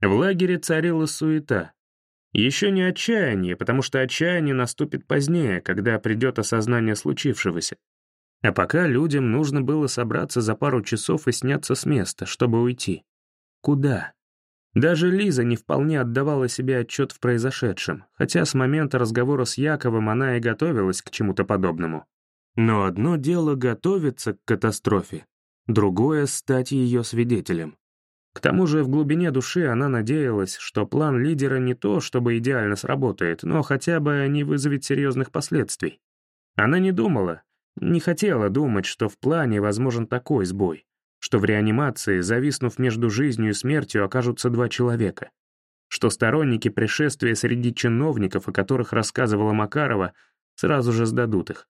В лагере царила суета. Еще не отчаяние, потому что отчаяние наступит позднее, когда придет осознание случившегося. А пока людям нужно было собраться за пару часов и сняться с места, чтобы уйти. Куда? Даже Лиза не вполне отдавала себе отчет в произошедшем, хотя с момента разговора с Яковом она и готовилась к чему-то подобному. Но одно дело готовиться к катастрофе, другое — стать ее свидетелем. К тому же в глубине души она надеялась, что план лидера не то, чтобы идеально сработает, но хотя бы не вызовет серьезных последствий. Она не думала, не хотела думать, что в плане возможен такой сбой, что в реанимации, зависнув между жизнью и смертью, окажутся два человека, что сторонники пришествия среди чиновников, о которых рассказывала Макарова, сразу же сдадут их.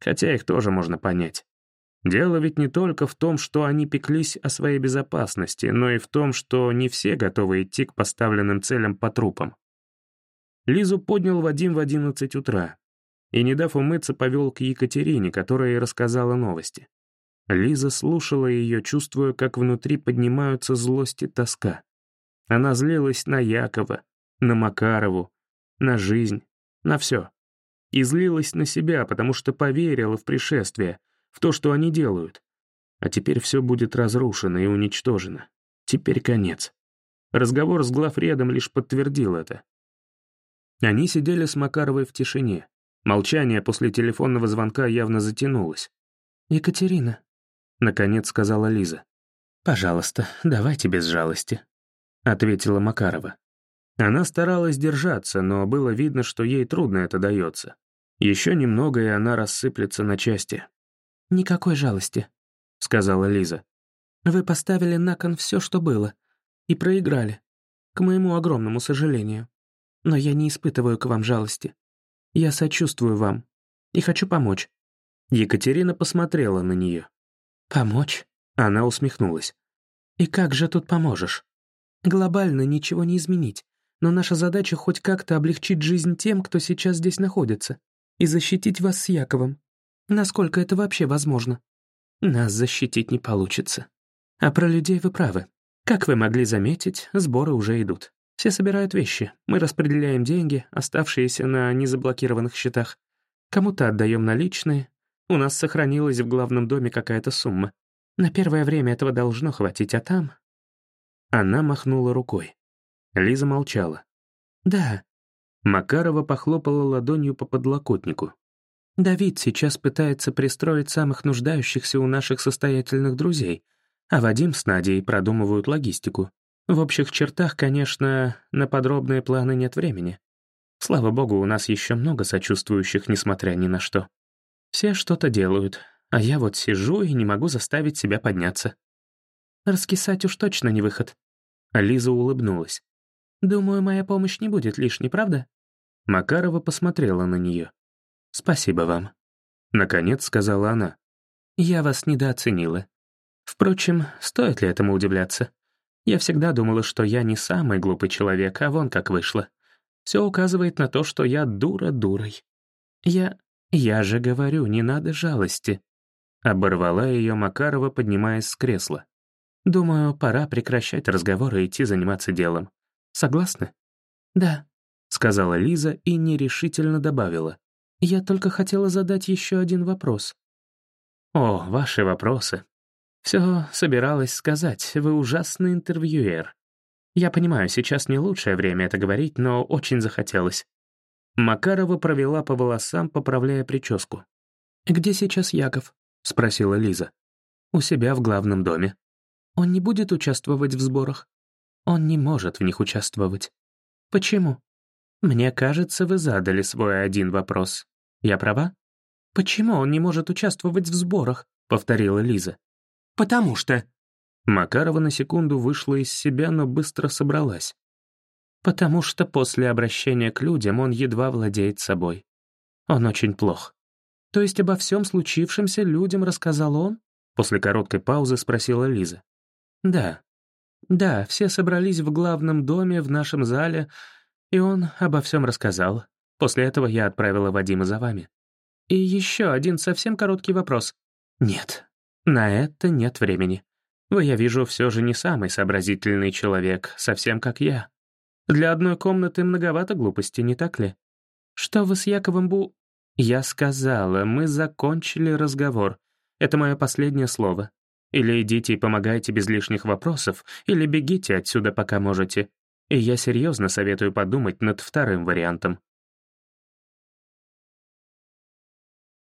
Хотя их тоже можно понять. Дело ведь не только в том, что они пеклись о своей безопасности, но и в том, что не все готовы идти к поставленным целям по трупам. Лизу поднял Вадим в 11 утра и, не дав умыться, повел к Екатерине, которая и рассказала новости. Лиза слушала ее, чувствуя, как внутри поднимаются злость и тоска. Она злилась на Якова, на Макарову, на жизнь, на все. И злилась на себя, потому что поверила в пришествие — в то, что они делают. А теперь все будет разрушено и уничтожено. Теперь конец. Разговор с главредом лишь подтвердил это. Они сидели с Макаровой в тишине. Молчание после телефонного звонка явно затянулось. «Екатерина», — наконец сказала Лиза. «Пожалуйста, давайте без жалости», — ответила Макарова. Она старалась держаться, но было видно, что ей трудно это дается. Еще немного, и она рассыплется на части. «Никакой жалости», — сказала Лиза. «Вы поставили на кон все, что было, и проиграли, к моему огромному сожалению. Но я не испытываю к вам жалости. Я сочувствую вам и хочу помочь». Екатерина посмотрела на нее. «Помочь?» — она усмехнулась. «И как же тут поможешь? Глобально ничего не изменить, но наша задача хоть как-то облегчить жизнь тем, кто сейчас здесь находится, и защитить вас с Яковом. Насколько это вообще возможно? Нас защитить не получится. А про людей вы правы. Как вы могли заметить, сборы уже идут. Все собирают вещи, мы распределяем деньги, оставшиеся на незаблокированных счетах. Кому-то отдаем наличные. У нас сохранилась в главном доме какая-то сумма. На первое время этого должно хватить, а там... Она махнула рукой. Лиза молчала. «Да». Макарова похлопала ладонью по подлокотнику. Давид сейчас пытается пристроить самых нуждающихся у наших состоятельных друзей, а Вадим с Надей продумывают логистику. В общих чертах, конечно, на подробные планы нет времени. Слава богу, у нас еще много сочувствующих, несмотря ни на что. Все что-то делают, а я вот сижу и не могу заставить себя подняться. Раскисать уж точно не выход. Лиза улыбнулась. «Думаю, моя помощь не будет лишней, правда?» Макарова посмотрела на нее. «Спасибо вам», — наконец сказала она. «Я вас недооценила. Впрочем, стоит ли этому удивляться? Я всегда думала, что я не самый глупый человек, а вон как вышло. Все указывает на то, что я дура дурой. Я... я же говорю, не надо жалости». Оборвала ее Макарова, поднимаясь с кресла. «Думаю, пора прекращать разговор и идти заниматься делом. Согласны?» «Да», — сказала Лиза и нерешительно добавила. Я только хотела задать еще один вопрос. О, ваши вопросы. Все собиралась сказать, вы ужасный интервьюер. Я понимаю, сейчас не лучшее время это говорить, но очень захотелось. Макарова провела по волосам, поправляя прическу. «Где сейчас Яков?» — спросила Лиза. «У себя в главном доме». «Он не будет участвовать в сборах?» «Он не может в них участвовать». «Почему?» «Мне кажется, вы задали свой один вопрос. Я права?» «Почему он не может участвовать в сборах?» — повторила Лиза. «Потому что...» Макарова на секунду вышла из себя, но быстро собралась. «Потому что после обращения к людям он едва владеет собой. Он очень плох». «То есть обо всем случившемся людям рассказал он?» После короткой паузы спросила Лиза. «Да. Да, все собрались в главном доме в нашем зале, и он обо всем рассказал. После этого я отправила Вадима за вами. И еще один совсем короткий вопрос. Нет, на это нет времени. Вы, я вижу, все же не самый сообразительный человек, совсем как я. Для одной комнаты многовато глупости, не так ли? Что вы с Яковом Бу... Я сказала, мы закончили разговор. Это мое последнее слово. Или идите и помогайте без лишних вопросов, или бегите отсюда, пока можете. И я серьезно советую подумать над вторым вариантом.